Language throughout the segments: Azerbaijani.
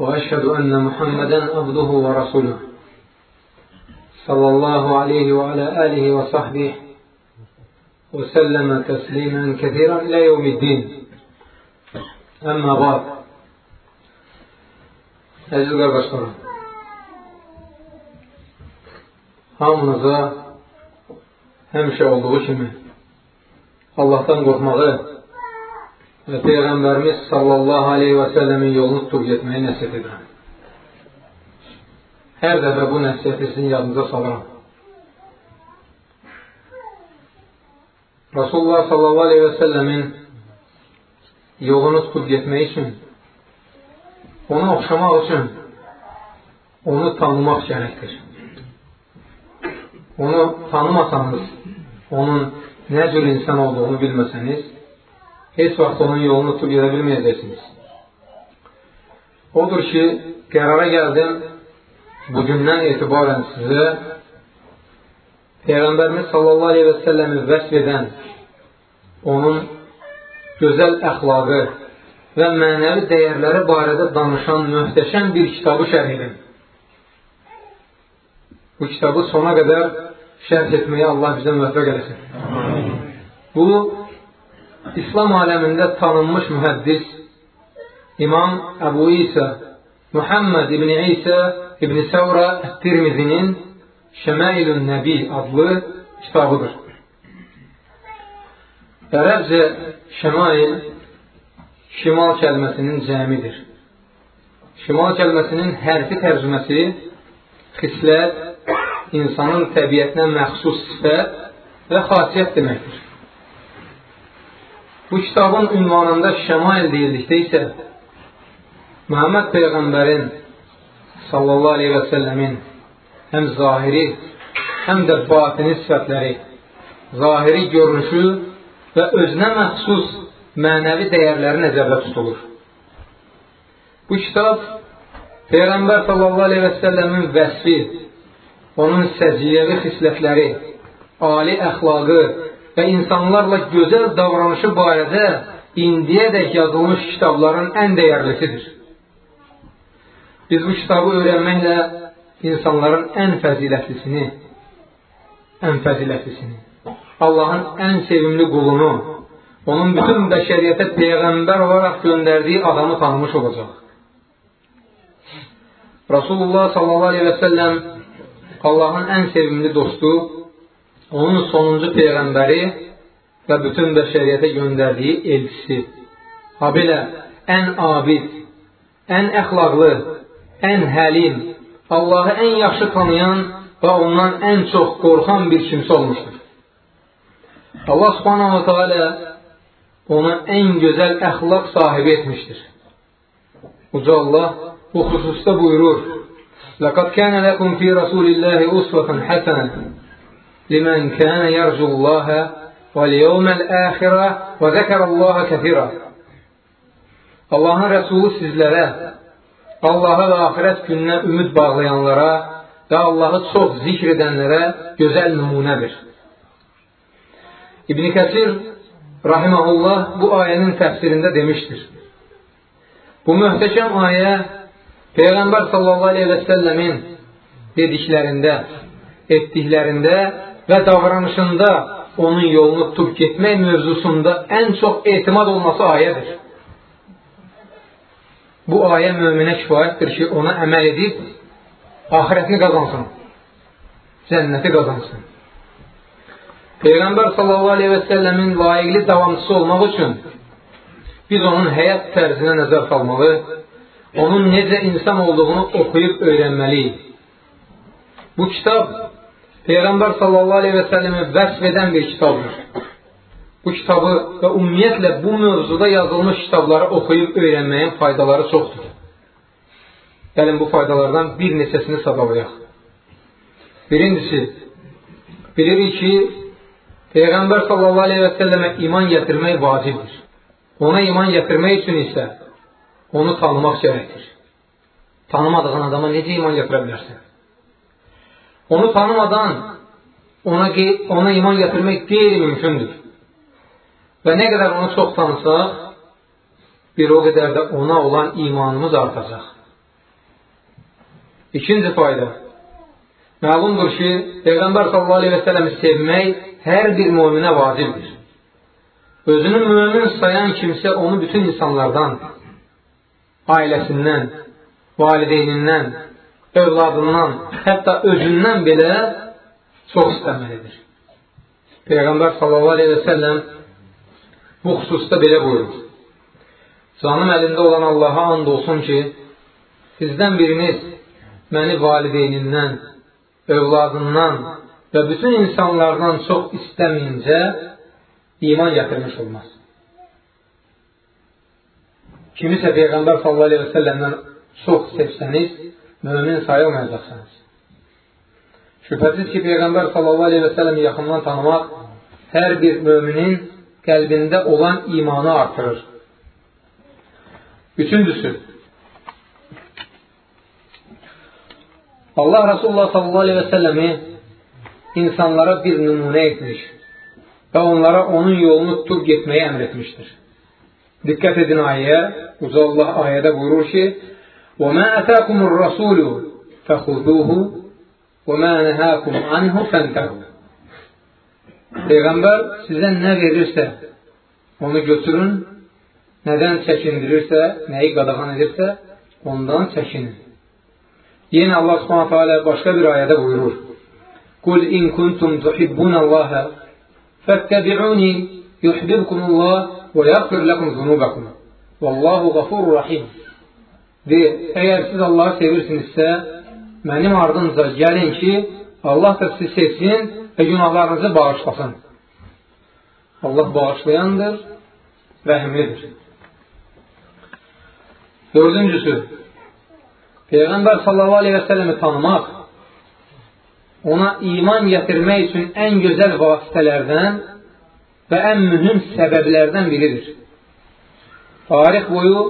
وأشهد أن محمدا عبده ورسوله. صلى الله عليه وعلى آله وصحبه وسلم تسليما كثيرا إلى يوم الدين. أما بعد Əziz qardaşlarım, hamınıza həmişə olduğu kimi Allahdan qorxmağı və Peyğəmbərimiz sallallahu aleyhi və səlləmin yolunu tutub getməyi nəsib edirəm. Hər dəfə bu nəsiyyəti sizin yadınıza salaram. Rasulullah sallallahu aleyhi və səlləmin yolunu tutub getmək üçün, ona oxşamaq üçün onu tanımaq gərəkdir. Onu tanımasanız, onun nə cür insan olduğunu bilməsəniz, heç vaxt onun yolunu tutub gedə bilməyəcəksiniz. Odur ki, qərara gəldim, bugündən etibarən sizə Peyğəmbərimiz sallallahu aleyhi və səlləmi vəsb edən onun gözəl əxlaqı və mənəvi dəyərləri barədə danışan möhtəşəm bir kitabı şərh edim. Bu kitabı sona qədər şərh etməyə Allah bizə müvəffəq eləsin. Bu, İslam aləmində tanınmış mühəddis İmam Əbu İsa Muhammed İbni İsa İbni Səvra Ət-Tirmizinin Şəməilün Nəbi adlı kitabıdır. Ərəbcə şəmail şimal kəlməsinin cəmidir. Şimal kəlməsinin hərfi tərcüməsi xislət, insanın təbiətinə məxsus sifət və xasiyyət deməkdir. Bu kitabın ünvanında şəmail deyildikdə isə Məhəmməd Peyğəmbərin sallallahu aleyhi və səlləmin həm zahiri, həm də batini sifətləri, zahiri görünüşü və özünə məxsus mənəvi dəyərləri nəzərdə tutulur. Bu kitab Peyğəmbər sallallahu aleyhi və səlləmin vəsfi, onun səciyyəvi xislətləri, ali əxlaqı və insanlarla gözəl davranışı barədə indiyədək yazılmış kitabların ən dəyərlisidir. Biz bu kitabı öyrənməklə insanların ən fəzilətlisini, ən fəzilətlisini, Allahın ən sevimli qulunu, onun bütün bəşəriyyətə Peyğəmbər olaraq göndərdiyi adamı tanımış olacaq. Rasulullah sallallahu aleyhi və səlləm Allahın ən sevimli dostu, onun sonuncu Peyğəmbəri və bütün bəşəriyyətə göndərdiyi elçisi. Ha belə, ən abid, ən əxlaqlı, ən həlim, Allahı ən yaxşı tanıyan və ondan ən çox qorxan bir kimsə olmuşdur. Allah subhanahu wa ta'ala onu ən gözəl əxlaq sahibi etmişdir. Uca Allah bu xüsusda buyurur, لَقَدْ كَانَ لَكُمْ فِي رَسُولِ اللّٰهِ أُسْوَةً حَسَنًا لِمَنْ كَانَ يَرْجُ اللّٰهَ وَالْيَوْمَ الْآخِرَةِ وَذَكَرَ اللّٰهَ كَثِيرًا Allahın Rəsulu sizlərə, Allaha və axirət gününə ümid bağlayanlara və Allahı çox zikr edənlərə gözəl nümunədir. İbn Kəsir rahiməhullah bu ayənin təfsirində demişdir. Bu möhtəşəm ayə Peyğəmbər sallallahu aleyhi və səlləmin dediklərində, etdiklərində və davranışında onun yolunu tutub getmək mövzusunda ən çox etimad olması ayədir. Bu ayə möminə kifayətdir ki, ona əməl edib, ahirətini qazansın, cənnəti qazansın. Peyğəmbər sallallahu aleyhi və səlləmin layiqli davamçısı olmaq üçün biz onun həyat tərzinə nəzər salmalı, onun necə insan olduğunu oxuyub öyrənməliyik. Bu kitab Peyğəmbər sallallahu aleyhi və səlləmi vəsf edən bir kitabdır. Bu kitabı və ümumiyyətlə bu mövzuda yazılmış kitabları oxuyub öyrənməyin faydaları çoxdur. Gəlin bu faydalardan bir neçəsini sadalayaq. Birincisi, bilirik ki, Peyğəmbər sallallahu aleyhi və səlləmə iman gətirmək vacibdir. Ona iman gətirmək üçün isə onu tanımaq gərəkdir. Tanımadığın adama necə iman gətirə bilərsən? Onu tanımadan ona, ona iman gətirmək qeyri-mümkündür. Və nə qədər onu çox tanısaq, bir o qədər də ona olan imanımız artacaq. İkinci fayda. Məlumdur ki, Peyğəmbər sallallahu aleyhi və sələmi sevmək hər bir müminə vacibdir. Özünü mümin sayan kimsə onu bütün insanlardan, ailəsindən, valideynindən, övladından, hətta özündən belə çox istəməlidir. Peyğəmbər sallallahu aleyhi və səlləm bu xüsusda belə buyurur. Canım əlində olan Allaha and olsun ki, sizdən biriniz məni valideynindən, övladından və bütün insanlardan çox istəməyincə iman gətirmiş olmaz. Kimisə Peyğəmbər sallallahu aleyhi və səlləmdən çox sevsəniz, mümin sayılmayacaqsınız. Şübhəsiz ki, Peyğəmbər səlləmi yaxından tanımaq hər bir müminin qəlbində olan imanı artırır. Üçüncüsü, Allah və səlləmi insanlara bir nümunə etmiş və onlara onun yolunu tutub getməyi əmr etmişdir. Diqqət edin ayəyə, Uca Allah ayədə buyurur ki, وَمَا أَتَاكُمُ الرَّسُولُ فَخُذُوهُ وَمَا نَهَاكُمْ عَنْهُ فَانْتَهُ Peyğəmbər sizə nə verirsə, onu götürün, nədən çəkindirirsə, nəyi qadağan edirsə, ondan çəkinin. Yenə Allah subhanətə alə başqa bir ayədə buyurur. Qul in kuntum tuhibbunallaha fattabi'uni yuhibbukumullah və yaghfir lakum zunubakum. Vallahu ghafurur rahim. De, əgər siz Allahı sevirsinizsə, mənim ardınca gəlin ki, Allah da sizi sevsin və günahlarınızı bağışlasın. Allah bağışlayandır, rəhimlidir. Dördüncüsü, Peyğəmbər sallallahu aleyhi və səlləmi tanımaq, ona iman gətirmək üçün ən gözəl vasitələrdən və ən mühüm səbəblərdən biridir. Tarix boyu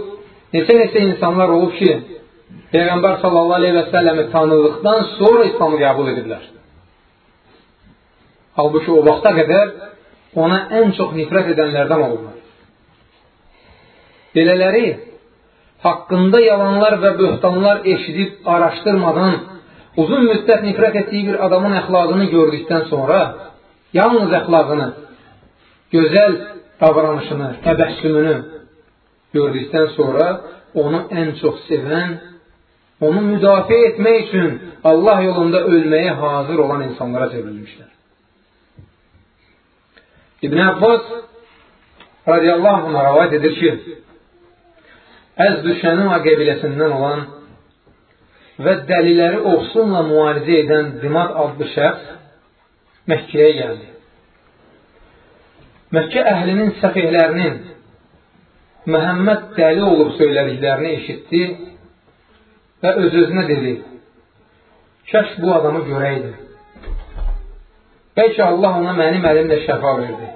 neçə-neçə insanlar olub ki, Peyğəmbər sallallahu aleyhi və səlləmi tanıdıqdan sonra İslamı qəbul ediblər. Halbuki o vaxta qədər ona ən çox nifrət edənlərdən olurlar. Belələri, haqqında yalanlar və böhtanlar eşidib araşdırmadan uzun müddət nifrət etdiyi bir adamın əxlaqını gördükdən sonra, yalnız əxlaqını, gözəl davranışını, təbəssümünü gördükdən sonra onu ən çox sevən, onu müdafiə etmək üçün Allah yolunda ölməyə hazır olan insanlara çevrilmişlər. İbn Abbas radiyallahu anhına rəvayət edir ki, Əz düşənin qəbiləsindən olan və dəliləri oxsunla müalicə edən Dimad adlı şəxs Məkkəyə gəldi. Məkkə əhlinin səfihlərinin Məhəmməd dəli olub söylədiklərini eşitdi və öz-özünə dedi, kəş bu adamı görəydi. Bəlkə Allah ona mənim əlimlə şəfa verdi.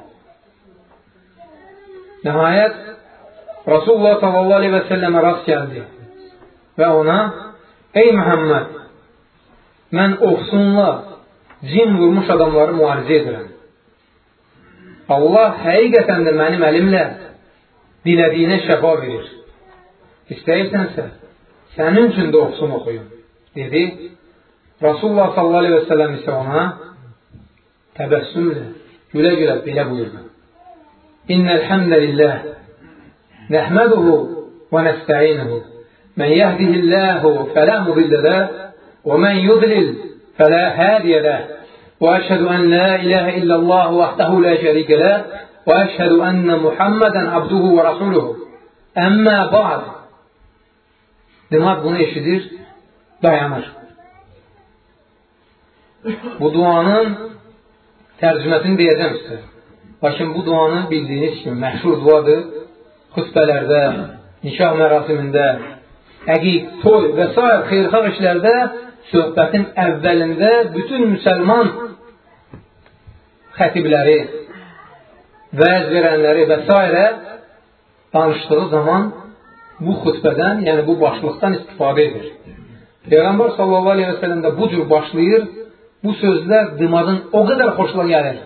Nəhayət, Rasulullah sallallahu aleyhi və səlləmə rast gəldi və ona, ey Məhəmməd, mən oxsunla cin vurmuş adamları müalicə edirəm. Allah həqiqətən də mənim əlimlə dilədiyinə şəfa verir. İstəyirsənsə, sənin üçün də oxsun oxuyun, dedi. Rasulullah sallallahu aleyhi və səlləm isə ona, təbəssümlə, gülə-gülə belə buyurdu. İnnəl həmdəlillah nəhməduhu və nəstəinuhu Mən yehdihillahu fələ mudillə ləh və mən yudlil fələ hədiyə ləh və əşhədu ən la ilahə illallah vəhdəhu la şərikə ləh əşhədu ənnə Muhammədən abduhu və rasuluhu Əmmə ba'd Demək bunu eşidir, dayanır. Bu duanın tərcüməsini deyəcəm sizə. Lakin bu duanı bildiyiniz kimi məşhur duadır. Xüsbələrdə, nikah mərasimində, əqiq, toy və s. xeyrxar işlərdə söhbətin əvvəlində bütün müsəlman xətibləri, vəz verənləri və s. danışdığı zaman bu xütbədən, yəni bu başlıqdan istifadə edir. Peyğəmbər sallallahu aleyhi və sələm də bu cür başlayır, bu sözlər dimağın o qədər xoşla gəlir.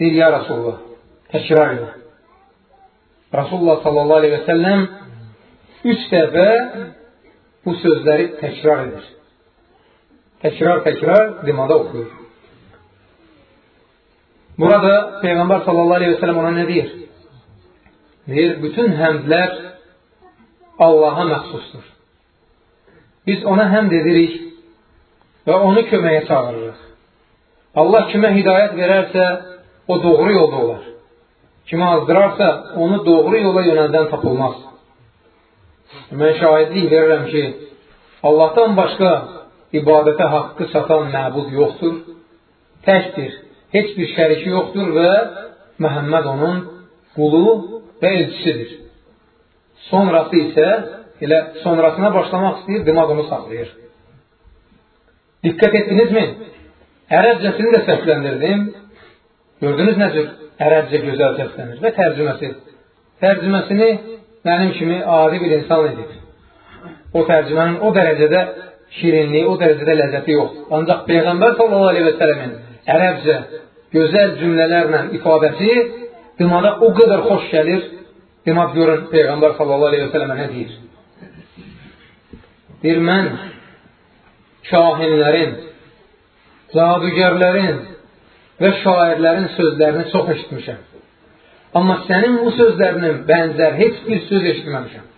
Deyir, ya Rasulullah, təkrar edir. Rasulullah sallallahu aleyhi və səlləm üç dəfə bu sözləri təkrar edir. Təkrar-təkrar dimada oxuyur. Burada Peyğəmbər sallallahu aleyhi və səlləm ona nə deyir? Deyir, bütün həmdlər Allaha məxsusdur. Biz ona həmd edirik və onu köməyə çağırırıq. Allah kimə hidayət verərsə, o doğru yolda olar. Kimə azdırarsa, onu doğru yola yönəldən tapılmaz. Mən şahidlik verirəm ki, Allahdan başqa ibadətə haqqı çatan məbud yoxdur, təkdir, heç bir şəriki yoxdur və Məhəmməd onun qulu və elçisidir. Sonrası isə elə sonrasına başlamaq istəyir, dimag onu saxlayır. Diqqət etdinizmi? Ərəbcəsini də səsləndirdim. Gördünüz cür ərəbcə gözəl səslənir və tərcüməsi. Tərcüməsini mənim kimi adi bir insan edib. O tərcümənin o dərəcədə şirinliyi, o dərəcədə ləzzəti yoxdur. Ancaq Peyğəmbər sallallahu aleyhi və sələmin ərəbcə gözəl cümlələrlə ifadəsi dimada o qədər xoş gəlir. Dimad görün Peyğəmbər sallallahu aleyhi və sələmə nə deyir? Deyir, mən kahinlərin, cadügərlərin və şairlərin sözlərini çox eşitmişəm. Amma sənin bu sözlərinin bənzər heç bir söz eşitməmişəm.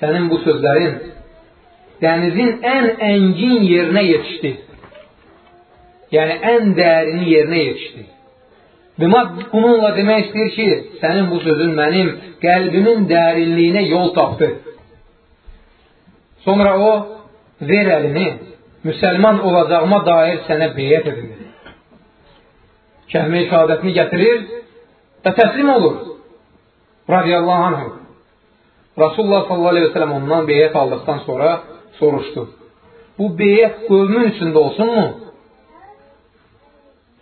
Sənin bu sözlərin dənizin ən əngin yerinə yetişdi. Yəni, ən dərini yerinə yetişdi. Demək, bununla demək istəyir ki, sənin bu sözün mənim qəlbimin dərinliyinə yol tapdı. Sonra o, ver əlini, müsəlman olacağıma dair sənə beyyət edilir kəlmə-i şəhadətini gətirir və təslim olur. Radiyallahu anhu. Rasulullah sallallahu aleyhi ve sellem ondan beyyət aldıqdan sonra soruşdu. Bu beyyət qövmün üçündə olsunmu?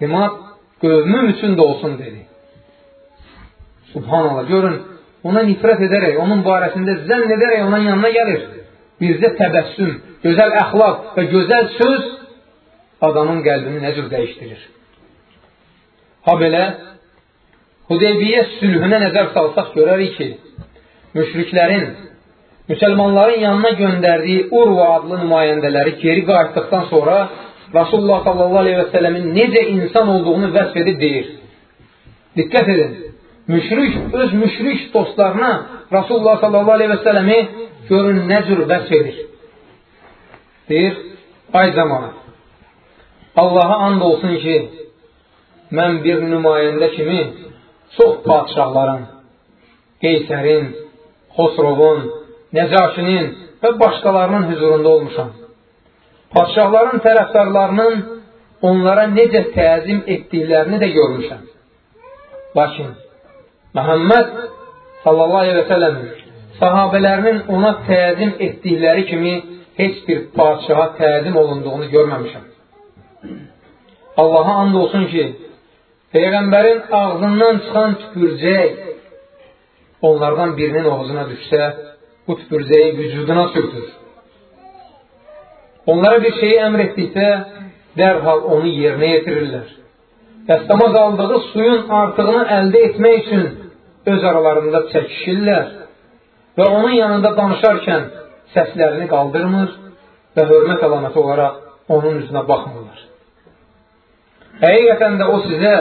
Demək, qövmün üçündə olsun dedi. Subhanallah, görün, ona nifrət edərək, onun barəsində zənn edərək onun yanına gəlir. Bizdə təbəssüm, gözəl əxlaq və gözəl söz adamın qəlbini nə cür dəyişdirir. Ha belə, Hudeybiyyə sülhünə nəzər salsaq görərik ki, müşriklərin, müsəlmanların yanına göndərdiyi Urva adlı nümayəndələri geri qayıtdıqdan sonra Rasulullah sallallahu aleyhi və sələmin necə insan olduğunu vəsf edib deyir. Diqqət edin, müşrik öz müşrik dostlarına Rasulullah sallallahu aleyhi və sələmi görün nə cür vəsf edir. Deyir, ay zamanı, Allaha and olsun ki, mən bir nümayəndə kimi çox padişahların, Qeysərin, Xosrovun, Nəcaşinin və başqalarının hüzurunda olmuşam. Padişahların tərəfdarlarının onlara necə təzim etdiklərini də görmüşəm. Lakin Məhəmməd sallallahu aleyhi və sələm sahabələrinin ona təzim etdikləri kimi heç bir padişaha təzim olunduğunu görməmişəm. Allaha and olsun ki, Peyğəmbərin ağzından çıxan tüpürcək onlardan birinin oğuzuna düşsə, bu tüpürcəyi vücuduna sürtür. Onlara bir şeyi əmr etdikdə, dərhal onu yerinə yetirirlər. Dəstəmaz aldığı suyun artığını əldə etmək üçün öz aralarında çəkişirlər və onun yanında danışarkən səslərini qaldırmır və hörmət əlaməti olaraq onun üzünə baxmırlar. Həqiqətən də o sizə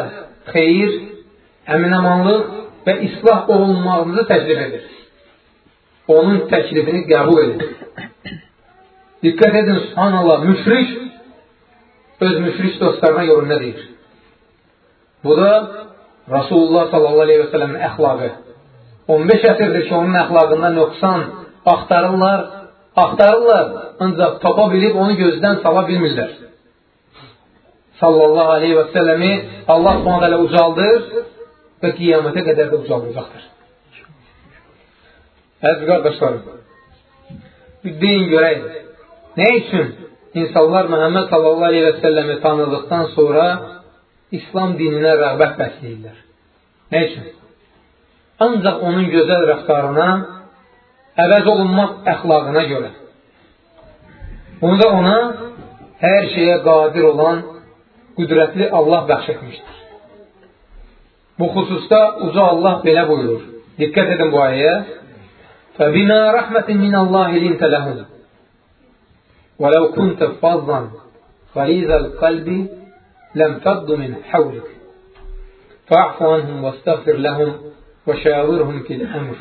xeyir, əminəmanlıq və islah olunmağınızı təklif edir. Onun təklifini qəbul edir. Diqqət edin, subhanallah, müşrik öz müşrik dostlarına yorum nə deyir? Bu da Rasulullah sallallahu aleyhi və sələmin əxlaqı. 15 əsrdir ki, onun əxlaqında nöqsan axtarırlar, axtarırlar, ancaq tapa bilib onu gözdən sala bilmirlər sallallahu aleyhi və səlləmi Allah s.ə.v. ucaldır və qiyamətə qədər də ucaldacaqdır. Əziz qardaşlarım, deyin görək, nə üçün insanlar Məhəmməd sallallahu aleyhi və səlləmi tanıdıqdan sonra İslam dininə rəğbət bəsləyirlər? Nə üçün? Ancaq onun gözəl rəftarına, əvəz olunmaz əxlaqına görə. Bunda ona hər şeyə qadir olan qüdrətli Allah bəxş etmişdir. Bu xüsusda uca Allah belə buyurur. Diqqət edin bu ayəyə. فَبِمَا رَحْمَةٍ مِنَ اللّٰهِ لِنْتَ لَهُمْ وَلَوْ كُنْتَ فَضًّا غَلِيظَ الْقَلْبِ لَمْ فَضُّ مِنْ حَوْلِكَ فَاعْفُ عَنْهُمْ وَاسْتَغْفِرْ لَهُمْ وَشَاوِرْهُمْ فِي الْأَمْرِ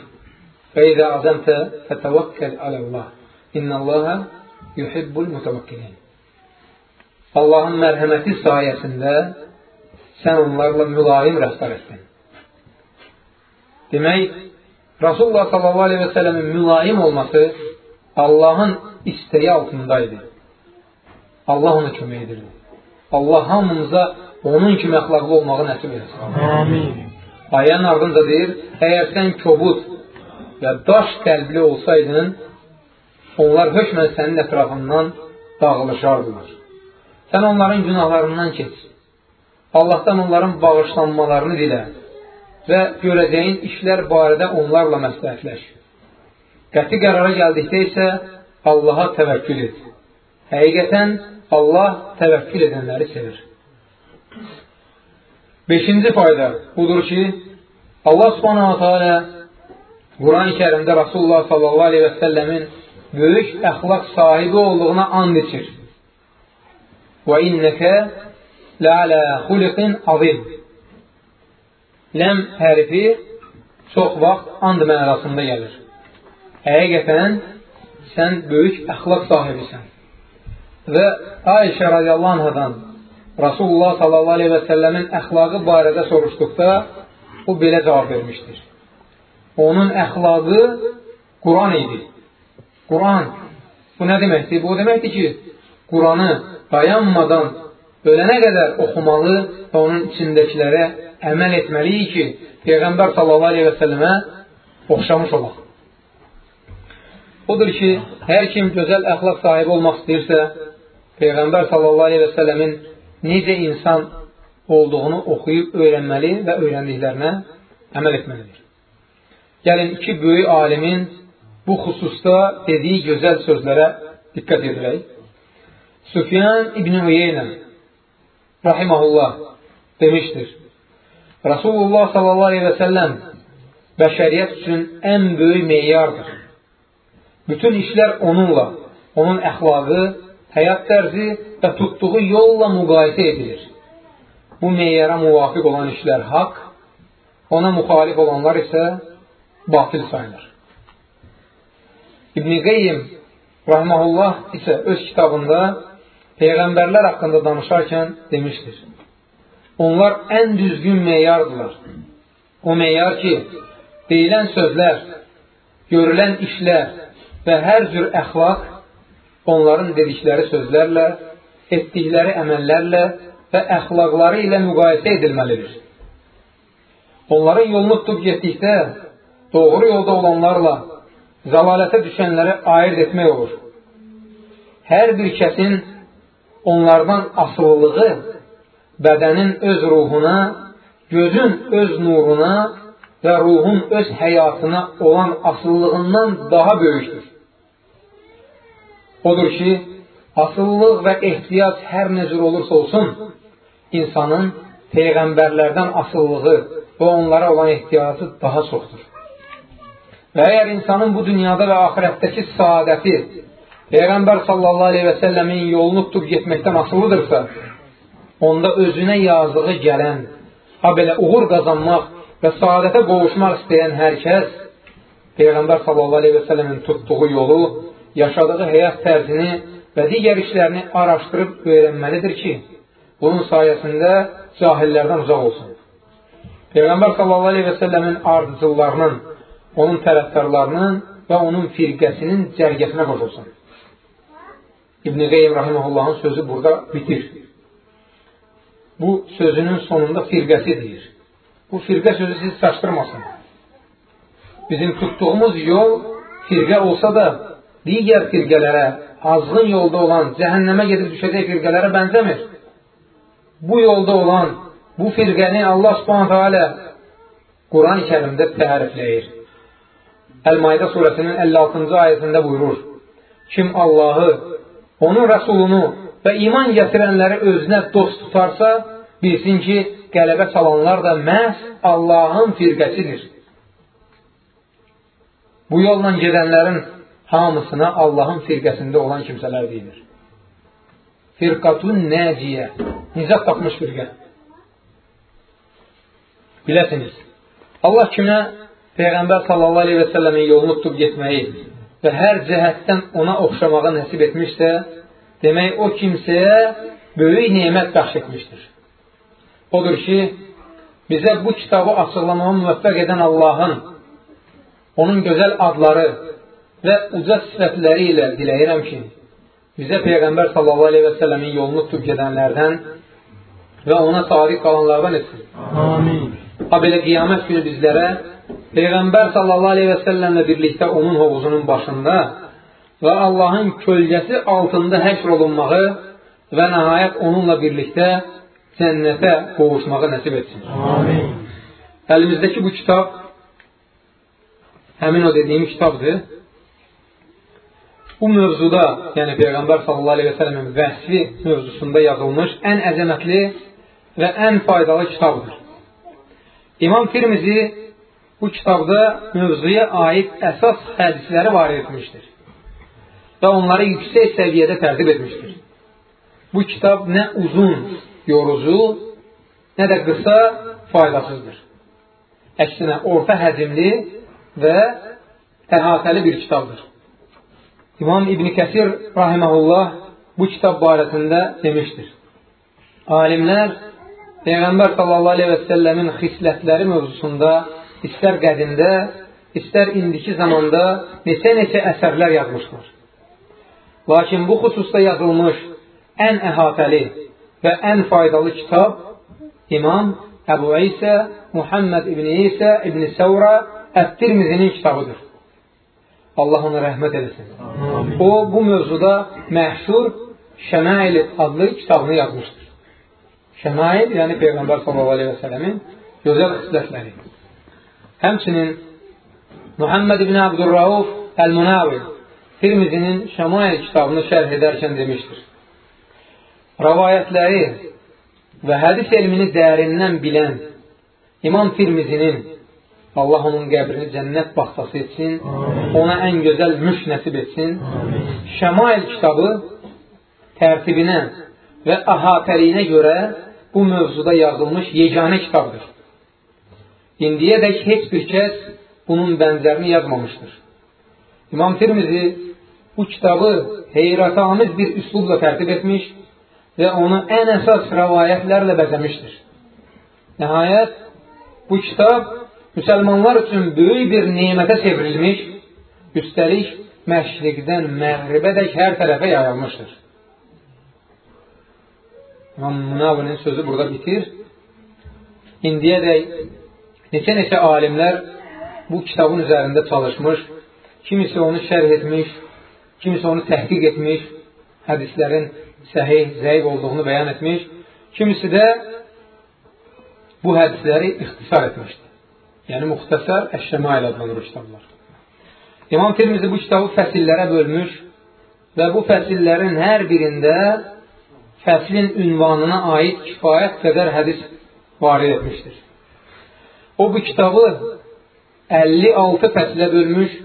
فَإِذَا عَزَمْتَ فَتَوَكَّلْ عَلَى اللّٰهِ إِنَّ اللّٰهَ يُحِبُّ الْمُتَوَكِّلِينَ Allahın mərhəməti sayəsində sən onlarla mülayim rəftar etdin. Demək, Rasulullah s.a.v. mülayim olması Allahın istəyi altındaydı. Allah ona kömək edirdi. Allah hamımıza onun kimi əxlaqlı olmağı nəsib etsin. Amin. Ayənin ardınca deyir, əgər sən kobud və daş qəlbli olsaydın, onlar hökmən sənin ətrafından dağılışardılar. Sən onların günahlarından keç. Allahdan onların bağışlanmalarını dilə və görəcəyin işlər barədə onlarla məsləhətləş. Qəti qərara gəldikdə isə Allaha təvəkkül et. Həqiqətən Allah təvəkkül edənləri sevir. Beşinci fayda budur ki, Allah subhanahu teala Quran-ı kərimdə Rasulullah sallallahu aleyhi və səlləmin böyük əxlaq sahibi olduğuna and içir. Və innəkə lə'alə xuliqin azim. Ləm hərfi çox vaxt and mənasında gəlir. Həqiqətən, sən böyük əxlaq sahibisən. Və Ayşə radiyallahu anhadan Rasulullah sallallahu aleyhi və səlləmin əxlaqı barədə soruşduqda, o belə cavab vermişdir. Onun əxlaqı Quran idi. Quran. Bu nə deməkdir? Bu deməkdir ki, Quranı dayanmadan ölənə qədər oxumalı və onun içindəkilərə əməl etməliyik ki, Peyğəmbər sallallahu aleyhi və səlləmə oxşamış olaq. Odur ki, hər kim gözəl əxlaq sahibi olmaq istəyirsə, Peyğəmbər sallallahu aleyhi və səlləmin necə insan olduğunu oxuyub öyrənməli və öyrəndiklərinə əməl etməlidir. Gəlin, iki böyük alimin bu xüsusda dediyi gözəl sözlərə diqqət edilək. Süfyan İbn-i Uyeynə rahiməhullah demişdir. Rasulullah sallallahu aleyhi və səlləm bəşəriyyət üçün ən böyük meyardır. Bütün işlər onunla, onun əxlaqı, həyat tərzi və tutduğu yolla müqayisə edilir. Bu meyara muvafiq olan işlər haqq, ona müxalif olanlar isə batil sayılır. İbn-i Qeyyim Rahmanullah isə öz kitabında Peyğəmbərlər haqqında danışarkən demişdir. Onlar ən düzgün meyardılar. O meyar ki, deyilən sözlər, görülən işlər və hər cür əxlaq onların dedikləri sözlərlə, etdikləri əməllərlə və əxlaqları ilə müqayisə edilməlidir. Onların yolunu tutub getdikdə, doğru yolda olanlarla zəlalətə düşənləri ayırt etmək olur. Hər bir kəsin onlardan asılılığı bədənin öz ruhuna, gözün öz nuruna və ruhun öz həyatına olan asıllığından daha böyükdür. Odur ki, asıllıq və ehtiyac hər necür olursa olsun, insanın peyğəmbərlərdən asıllığı və onlara olan ehtiyacı daha çoxdur. Və əgər insanın bu dünyada və axirətdəki saadəti Peyğəmbər sallallahu aleyhi və səlləmin yolunu tutub getməkdən asılıdırsa, onda özünə yazığı gələn, ha belə uğur qazanmaq və saadətə qovuşmaq istəyən hər kəs Peyğəmbər sallallahu aleyhi və səlləmin tutduğu yolu, yaşadığı həyat tərzini və digər işlərini araşdırıb öyrənməlidir ki, bunun sayəsində cahillərdən uzaq olsun. Peyğəmbər sallallahu aleyhi və səlləmin ardıcıllarının, onun tərəfdarlarının və onun firqəsinin cərgəsinə qoşulsun. İbn-i Qeym Rahiməhullahın sözü burada bitir. Bu sözünün sonunda firqəsi deyir. Bu firqə sözü sizi çaşdırmasın. bizim tutduğumuz yol firqə olsa da, digər firqələrə, azğın yolda olan, cəhənnəmə gedib düşəcək firqələrə bənzəmir. Bu yolda olan, bu firqəni Allah subhanətə alə Quran-ı kərimdə tərifləyir. Əl-Maidə surəsinin 56-cı ayəsində buyurur, Kim Allahı, onun rəsulunu və iman gətirənləri özünə dost tutarsa, bilsin ki, qələbə çalanlar da məhz Allahın firqəsidir. Bu yolla gedənlərin hamısına Allahın firqəsində olan kimsələr deyilir. Firqatun nəciyə, nicat tapmış firqə. Biləsiniz, Allah kimə Peyğəmbər sallallahu aleyhi və səlləmin yolunu tutub getməyi və hər cəhətdən ona oxşamağa nəsib etmişsə, demək o kimsəyə böyük nemət bəxş etmişdir. Odur ki, bizə bu kitabı açıqlamağa müvəffəq edən Allahın, onun gözəl adları və uca sifətləri ilə diləyirəm ki, bizə Peyğəmbər sallallahu aleyhi və səlləmin yolunu tutub gedənlərdən və ona sadiq qalanlardan etsin. Amin. Ha belə qiyamət günü bizlərə Peyğəmbər sallallahu aleyhi və səlləmlə birlikdə onun hovuzunun başında və Allahın kölgəsi altında həşr olunmağı və nəhayət onunla birlikdə cənnətə qovuşmağı nəsib etsin. Amin. Əlimizdəki bu kitab həmin o dediyim kitabdır. Bu mövzuda, yəni Peyğəmbər sallallahu aleyhi və səlləmin vəsfi mövzusunda yazılmış ən əzəmətli və ən faydalı kitabdır. İmam Tirmizi bu kitabda mövzuya aid əsas hədisləri varid etmişdir və onları yüksək səviyyədə tərtib etmişdir. Bu kitab nə uzun, yorucu, nə də qısa, faydasızdır. Əksinə, orta həzimli və əhatəli bir kitabdır. İmam İbn Kəsir rahiməhullah bu kitab barəsində demişdir. Alimlər Peyğəmbər sallallahu aleyhi və səlləmin xislətləri mövzusunda istər qədimdə, istər indiki zamanda neçə-neçə əsərlər yazmışlar. Lakin bu xüsusda yazılmış ən əhatəli və ən faydalı kitab İmam Əbu İsə Muhammed İbn İsə İbn Səvra Ət-Tirmizinin kitabıdır. Allah ona rəhmət edesin. O, bu mövzuda məşhur Şəmail adlı kitabını yazmışdır. Şəmail, yəni Peyğəmbər s.a.v-in gözəl xislətləri. Həmçinin Muhammed ibn Abdurrauf Əl-Munavir Tirmizinin Şəmail kitabını şərh edərkən demişdir. Rəvayətləri və hədis elmini dərindən bilən İmam Tirmizinin Allah onun qəbrini cənnət baxtası etsin, ona ən gözəl mülk nəsib etsin. Şəmail kitabı tərtibinə və əhatəliyinə görə bu mövzuda yazılmış yeganə kitabdır. İndiyədək heç bir kəs bunun bənzərini yazmamışdır. İmam Tirmizi bu kitabı heyrətamiz bir üslubla tərtib etmiş və onu ən əsas rəvayətlərlə bəzəmişdir. Nəhayət, bu kitab müsəlmanlar üçün böyük bir nemətə çevrilmiş, üstəlik məşriqdən məğribədək hər tərəfə yayılmışdır. İmam Munavinin sözü burada bitir. İndiyədək neçə-neçə alimlər bu kitabın üzərində çalışmış, kimisi onu şərh etmiş, kimisi onu təhqiq etmiş, hədislərin səhih, zəif olduğunu bəyan etmiş, kimisi də bu hədisləri ixtisar etmişdir. Yəni, müxtəsər əşşəmail adlanır o kitablar. İmam Tirmizi bu kitabı fəsillərə bölmüş və bu fəsillərin hər birində fəslin ünvanına aid kifayət qədər hədis varid etmişdir. O bu kitabı 56 fəsilə bölmüş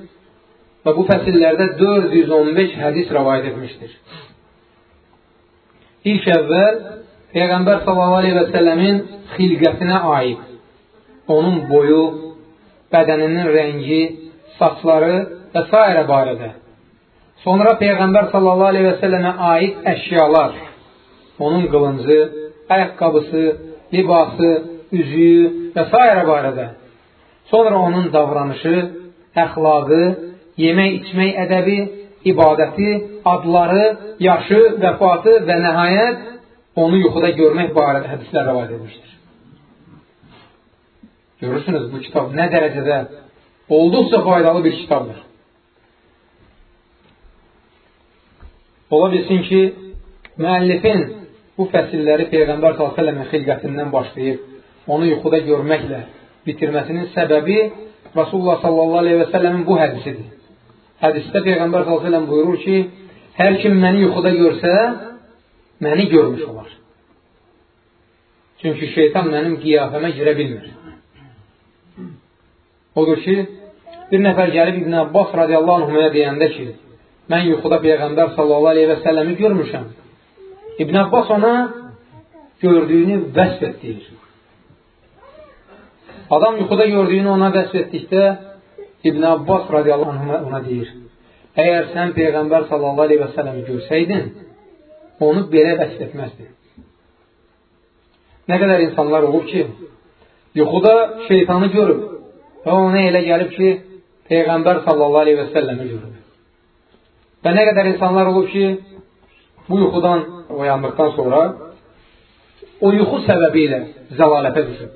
və bu fəsillərdə 415 hədis rəvayət etmişdir. İlk əvvəl Peyğəmbər s.ə.v-in xilqətinə aid, onun boyu, bədəninin rəngi, saçları və s. barədə. Sonra Peyğəmbər s.ə.və aid əşyalar, onun qılıncı, ayaqqabısı, libası, üzüyü və s. barədə. Sonra onun davranışı, əxlaqı, yemək-içmək ədəbi, ibadəti, adları, yaşı, vəfatı və nəhayət onu yuxuda görmək barədə hədislər rəvad edilmişdir. Görürsünüz, bu kitab nə dərəcədə olduqca faydalı bir kitabdır. Ola bilsin ki, müəllifin bu fəsilləri Peyğəmbər s.ə.v-in xilqətindən başlayıb, onu yuxuda görməklə bitirməsinin səbəbi Rasulullah s.ə.v-in bu hədisidir. Hədisdə Peyğəmbər s.ə.v buyurur ki, hər kim məni yuxuda görsə, məni görmüş olar. Çünki şeytan mənim qiyafəmə girə bilmir. Odur ki, bir nəfər gəlib İbn Abbas radiyallahu anhumaya deyəndə ki, mən yuxuda Peyğəmbər sallallahu aleyhi və səlləmi görmüşəm. İbn Abbas ona gördüyünü vəsf etdirir. Adam yuxuda gördüyünü ona vəsf etdikdə İbn Abbas radiyallahu anh ona deyir, əgər sən Peyğəmbər sallallahu aleyhi və səlləmi görsəydin, onu belə vəsf etməzdin. Nə qədər insanlar olub ki, yuxuda şeytanı görüb və ona elə gəlib ki, Peyğəmbər sallallahu aleyhi və səlləmi görüb. Və nə qədər insanlar olub ki, bu yuxudan oyandıqdan sonra o yuxu səbəbi ilə zəlalətə düşüb.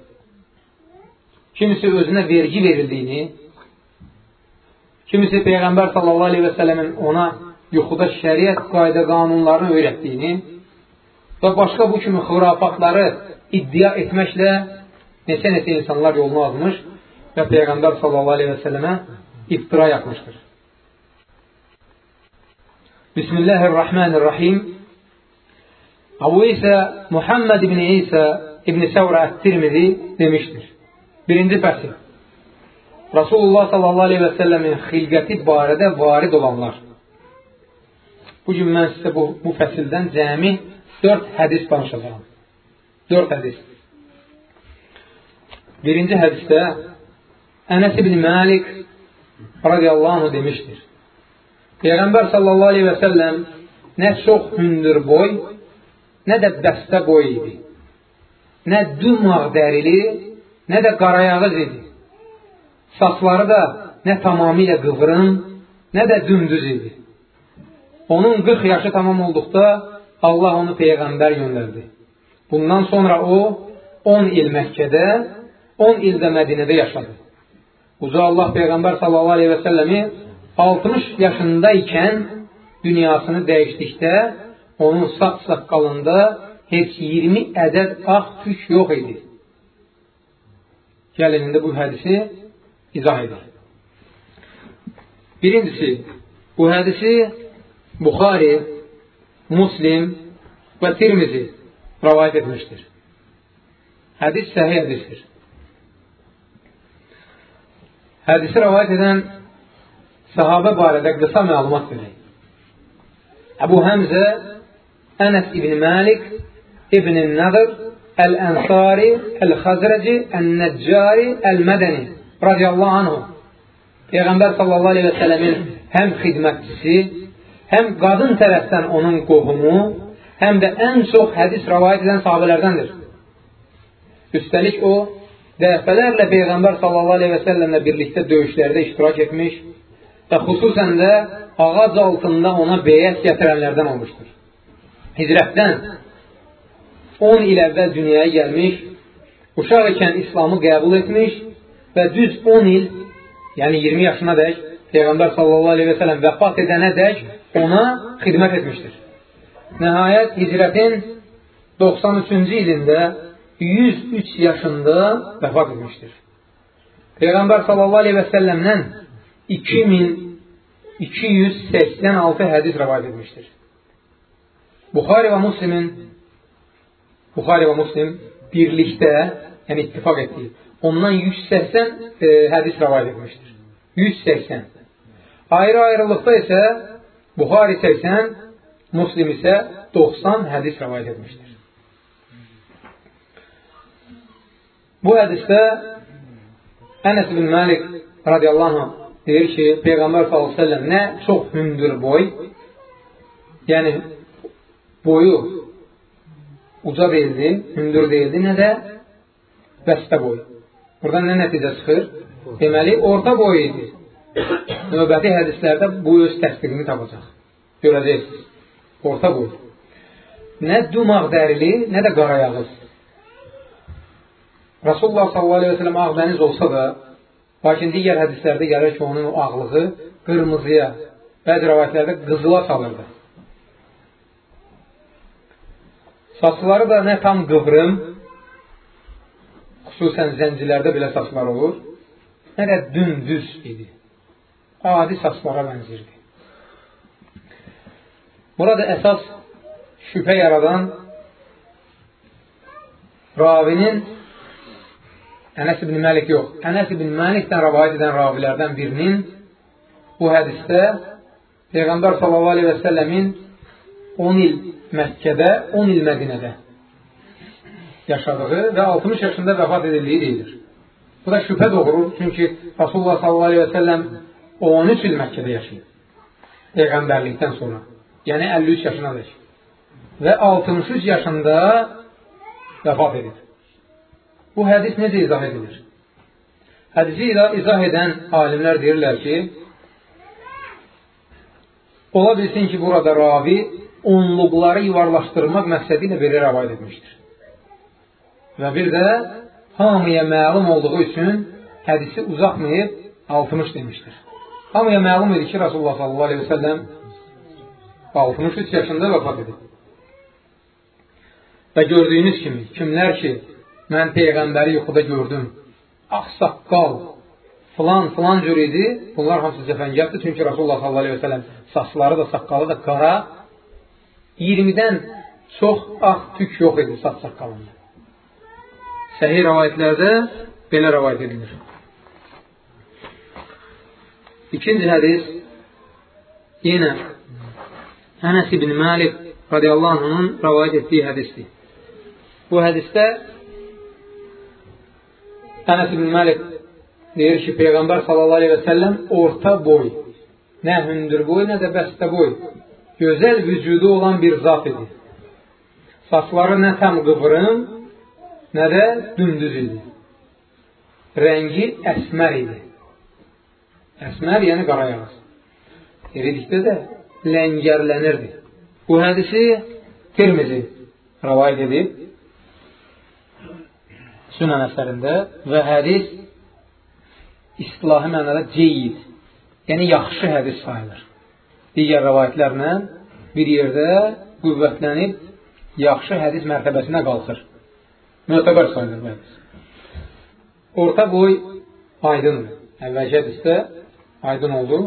Kimisi özünə vergi verildiyini, kimisi Peyğəmbər sallallahu aleyhi və səlləmin ona yuxuda şəriət qayda qanunlarını öyrətdiyini və başqa bu kimi xurafatları iddia etməklə neçə-neçə insanlar yolunu azmış və Peyğəmbər səlləmə iftira yapmışdır. Bismillahirrahmanirrahim. Abu İsa Muhammed ibn İsa ibn Səvrə Ət-Tirmizi demişdir. Birinci fəsil. Rasulullah sallallahu aleyhi və səlləmin xilqəti barədə varid olanlar. Bu gün mən sizə bu, bu fəsildən cəmi 4 hədis danışacağam. 4 hədis. Birinci hədisdə Ənəs ibn Məlik radiyallahu demişdir. Peyğəmbər sallallahu aleyhi və səlləm nə çox hündür boy, nə də bəstə boy idi. Nə dümağ dərili, nə də qarayağız idi. Saçları da nə tamamilə qıvrım, nə də dümdüz idi. Onun 40 yaşı tamam olduqda Allah onu Peyğəmbər göndərdi. Bundan sonra o 10 il Məkkədə, 10 il də Mədinədə yaşadı. Uca Allah Peyğəmbər sallallahu aleyhi və səlləmi 60 yaşında ikən dünyasını dəyişdikdə onun saç saqqalında heç 20 ədəd ağ tük yox idi. Gəlin indi bu hədisi izah edir. Birincisi, bu hədisi Buxari, Muslim və Tirmizi rəvayət etmişdir. Hədis səhih hədisdir. Hədisi rəvayət edən sahabə barədə qısa məlumat verək. Əbu Həmzə Ənəs ibn Məlik ibn Nədir Əl-Ənsari Əl-Xəzrəci Əl-Nəccari Əl-Mədəni radiyallahu anhu Peyğəmbər sallallahu aleyhi və sələmin həm xidmətçisi, həm qadın tərəfdən onun qohumu, həm də ən çox hədis rəvayət edən sahabələrdəndir. Üstəlik o, dəfələrlə Peyğəmbər səlləmlə birlikdə döyüşlərdə iştirak etmiş və xüsusən də ağac altında ona beyət gətirənlərdən olmuşdur. Hicrətdən 10 il əvvəl dünyaya gəlmiş, uşaq ikən İslamı qəbul etmiş və düz 10 il, yəni 20 yaşına dək, Peyğəmbər sələm vəfat edənə dək ona xidmət etmişdir. Nəhayət hicrətin 93-cü ilində 103 yaşında vəfat etmişdir. Peyğəmbər sallallahu aleyhi və səlləmdən 2286 hədis rəvayət etmişdir. Buxari və Muslimin Buxari və Muslim birlikdə, yəni ittifaq etdiyi, ondan 180 e, hədis rəvayət etmişdir. 180. Ayrı-ayrılıqda isə Buxari 80, Muslim isə 90 hədis rəvayət etmişdir. Bu hədisdə Ənəs ibn Məlik radiyallahu anh deyir ki, Peyğəmbər s.ə.v nə çox hündür boy, yəni boyu uca deyildi, hündür deyildi, nə də bəstə boy. Buradan nə nəticə çıxır? Deməli, orta boy idi. Növbəti hədislərdə bu öz təsdiqini tapacaq. Görəcəksiniz. Orta boy. Nə dumağ dərili, nə də qarayağız. Rasulullah sellem ağbəniz olsa da, Lakin digər hədislərdə gəlir ki, onun o ağlığı qırmızıya, bəzi rəvayətlərdə qızıla salırdı. Saçları da nə tam qıvrım, xüsusən zəncilərdə belə saçlar olur, nə də dümdüz idi. Adi saçlara bənzirdi. Burada əsas şübhə yaradan ravinin Ənəs ibn Məlik yox, Ənəs ibn Məlikdən rəvayət edən ravilərdən birinin bu hədisdə Peyğəmbər səlləmin 10 il Məkkədə, 10 il Mədinədə yaşadığı və 60 yaşında vəfat edildiyi deyilir. Bu da şübhə doğurur, çünki Rasulullah səlləm 13 il Məkkədə yaşayıb. Peyğəmbərlikdən sonra. Yəni 53 yaşına dək. Və 63 yaşında vəfat edir. Bu hədis necə izah edilir? Hədisi izah edən alimlər deyirlər ki, ola bilsin ki, burada ravi onluqları yuvarlaşdırmaq məqsədi ilə belə rəvayət etmişdir. Və bir də hamıya məlum olduğu üçün hədisi uzatmayıb 60 demişdir. Hamıya məlum idi ki, Rasulullah sallallahu aleyhi ve sellem 63 yaşında vəfat edib. Və gördüyünüz kimi, kimlər ki, mən Peyğəmbəri yuxuda gördüm, axsaqqal, filan, filan cür idi, bunlar hamısı cəfəngətdir, çünki Rasulullah sellem saçları da, saqqalı da qara, 20-dən çox ağ tük yox idi saç saqqalında. Səhih rəvayətlərdə belə rəvayət edilir. İkinci hədis yenə Ənəs ibn Malik radiyallahu anh'ın rəvayət etdiyi hədisdir. Bu hədisdə Ənəs ibn Məlik deyir ki, Peyğəmbər sallallahu aleyhi və səlləm orta boy, nə hündür boy, nə də bəstə boy, gözəl vücudu olan bir zat idi. Saçları nə tam qıvrım, nə də dümdüz idi. Rəngi əsmər idi. Əsmər, yəni qarayağız. Eridikdə də ləngərlənirdi. Bu hədisi Tirmizi rəvayət edib Sünən əsərində və hədis istilahi mənada ceyd, yəni yaxşı hədis sayılır. Digər rəvayətlərlə bir yerdə qüvvətlənib yaxşı hədis mərtəbəsinə qalxır. Mötəbər sayılır bu hədis. Orta boy aydındır. Əvvəlki hədisdə aydın oldu.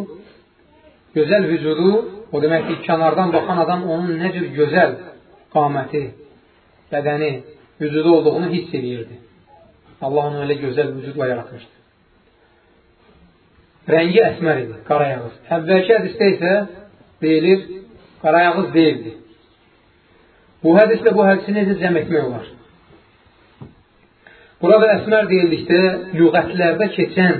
Gözəl vücudu, o demək ki, kənardan baxan adam onun nə cür gözəl qaməti, bədəni, vücudu olduğunu hiss edirdi. Allah onu elə gözəl vücudla yaratmışdı. Rəngi əsmər idi, qarayağız. Əvvəlki hədisdə isə deyilir, qarayağız deyildi. Bu hədislə bu hədisi necə cəm etmək olar? Burada əsmər deyildikdə lüğətlərdə keçən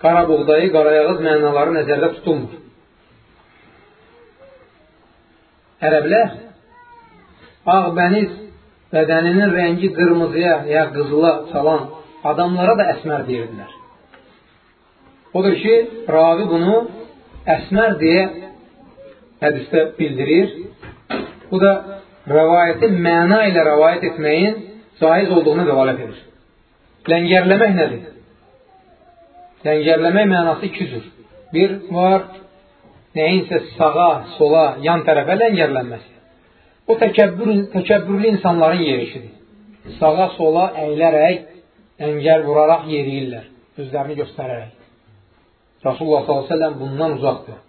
qara buğdayı, qarayağız mənaları nəzərdə tutulmur. Ərəblər ağbəniz bədəninin rəngi qırmızıya ya qızıla çalan adamlara da əsmər deyirdilər. Odur ki, ravi bunu əsmər deyə hədisdə bildirir. Bu da rəvayəti məna ilə rəvayət etməyin caiz olduğunu dəvalət edir. Ləngərləmək nədir? Ləngərləmək mənası iki cür. Bir var, nəyinsə sağa, sola, yan tərəfə ləngərlənməsi. O təkəbbür, təkəbbürlü insanların yerişidir. Sağa, sola əylərək, əngəl vuraraq yeriyirlər, özlərini göstərərək. Rasulullah s.ə.v bundan uzaqdır.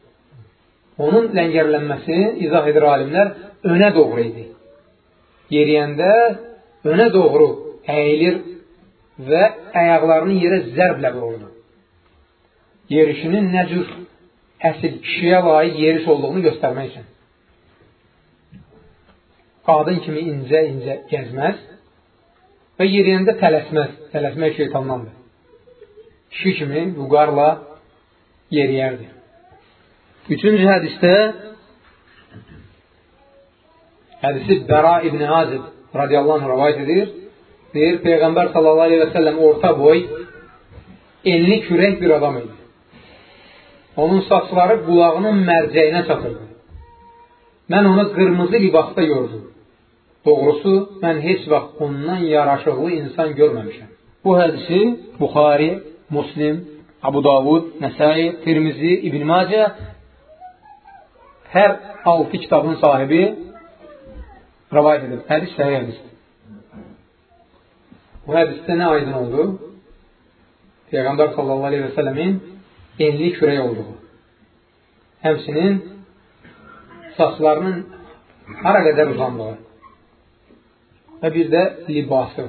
Onun ləngərlənməsini izah edir alimlər, önə doğru idi. Yeriyəndə önə doğru əyilir və əyaqlarını yerə zərblə vururdu. Yerişinin nə cür əsil kişiyə layiq yeriş olduğunu göstərmək üçün qadın kimi incə-incə gəzməz və yerində tələsməz. Tələsmək şeytandandır. Kişi kimi vüqarla yeriyərdi. Üçüncü hədisdə hədisi Bəra İbn Azib radiyallahu anh rəvayət edir. Deyir, Peyğəmbər sallallahu aleyhi və səlləm orta boy, enli kürək bir adam idi. Onun saçları qulağının mərcəyinə çatırdı. Mən onu qırmızı libasda gördüm. Doğrusu, mən heç vaxt ondan yaraşıqlı insan görməmişəm. Bu hədisi Buxari, Muslim, Abu Davud, Nəsai, Tirmizi, İbn Macə hər 6 kitabın sahibi rəvayət edib. Hədis səhih hədisdir. Bu hədisdə nə aydın oldu? Peyğəmbər sallallahu aleyhi və sələmin enli kürək olduğu. Həmsinin saçlarının hara qədər uzandığı və bir də libası.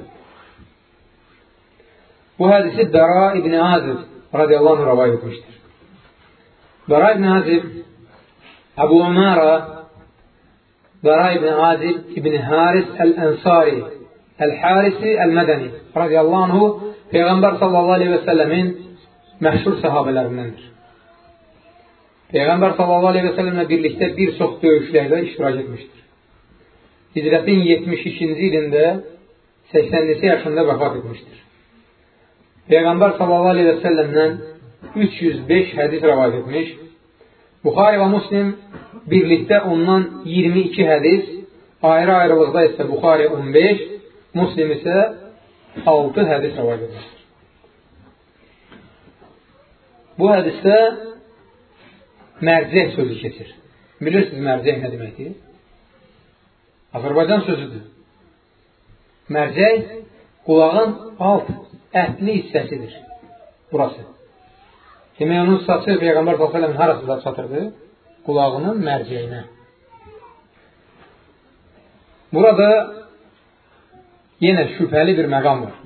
Bu hədisi Bəra ibn Azib radiyallahu anh rəvayət etmişdir. Bəra ibn Azib Əbu Umara Bəra ibn Azib ibn Haris Əl-Ənsari Əl-Harisi Əl-Mədəni radiyallahu anhu Peyğəmbər sallallahu aleyhi və səlləmin məşhur səhabələrindəndir. Peyğəmbər sallallahu aleyhi və səlləmlə birlikdə bir çox döyüşlərdə iştirak etmişdir. Hicrətin 72-ci ilində 80-lisi yaşında vəfat etmişdir. Peyğəmbər sallallahu aleyhi və səlləmdən 305 hədis rəvayət etmiş. Buxari və Muslim birlikdə ondan 22 hədis, ayrı-ayrılıqda isə Buxari 15, Muslim isə 6 hədis rəvayət etmişdir. Bu hədisdə mərcəh sözü keçir. Bilirsiniz mərcəh nə deməkdir? Azərbaycan sözüdür. Mərcək qulağın alt ətli hissəsidir. Burası. Demək, onun saçı Peyğəmbər s.ə.v harasında çatırdı? Qulağının mərcəyinə. Burada yenə şübhəli bir məqam var.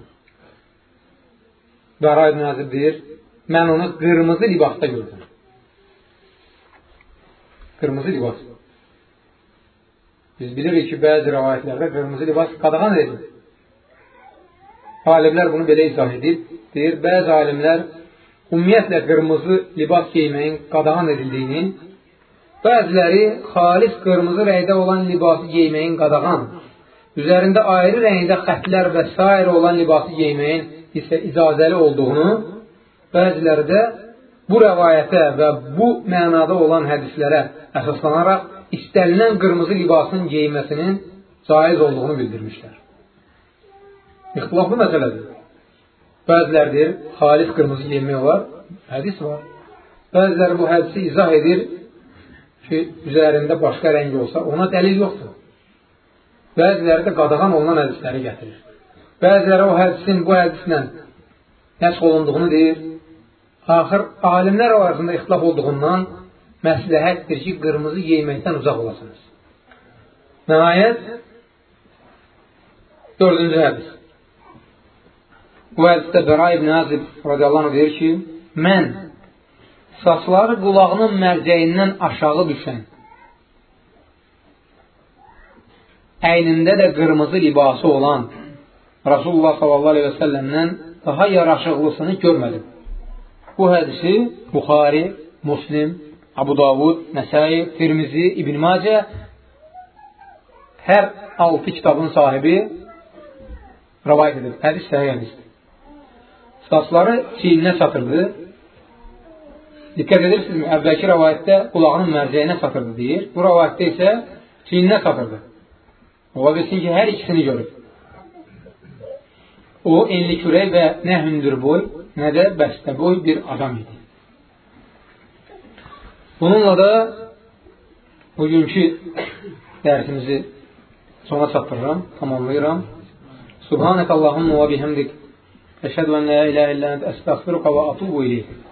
Bəra ibn Azib deyir, mən onu qırmızı libasda gördüm. Qırmızı libas. Biz bilirik ki, bəzi rəvayətlərdə qırmızı libas qadağan edilir. Alimlər bunu belə izah edir. Deyir, bəzi alimlər ümumiyyətlə qırmızı libas geyməyin qadağan edildiyini, bəziləri xalis qırmızı rəngdə olan libası geyməyin qadağan, üzərində ayrı rəngdə xətlər və s. olan libası geyməyin isə icazəli olduğunu, bəziləri də bu rəvayətə və bu mənada olan hədislərə əsaslanaraq istənilən qırmızı libasın geyinməsinin caiz olduğunu bildirmişlər. İxtilaflı məsələdir. Bəziləri deyir, xalis qırmızı geyinmək olar, hədis var. Bəziləri bu hədisi izah edir ki, üzərində başqa rəng olsa, ona dəlil yoxdur. Bəziləri də qadağan olunan hədisləri gətirir. Bəziləri o hədisin bu hədislə nəsq olunduğunu deyir. Axır, alimlər arasında ixtilaf olduğundan məsləhətdir ki, qırmızı yeyməkdən uzaq olasınız. Nəhayət, dördüncü hədis. Bu hədisdə Bəra ibn Azib radiyallahu deyir ki, mən saçları qulağının mərcəyindən aşağı düşən, əynində də qırmızı libası olan Rasulullah sallallahu aleyhi və səlləmdən daha yaraşıqlısını görmədim. Bu hədisi Buxari, Muslim, Abu Davud, Nəsai, Tirmizi, İbn Macə hər 6 kitabın sahibi rəvayət edib. Hədis səhih hədisdir. Saçları çiyninə çatırdı. Diqqət edirsinizmi? Əvvəlki rəvayətdə qulağının mərcəyinə çatırdı deyir. Bu rəvayətdə isə çiyninə çatırdı. Ola bilsin ki, hər ikisini görür. O, enli kürək və nə hündür boy, nə də bəstə boy bir adam idi. Bununla da bugünkü dərsimizi sona çatdırıram, tamamlayıram. Subhanək Allahumma və bihəmdik. Əşhədu ən la iləhə illə əndə əstəxfiruqa və atubu iləyik.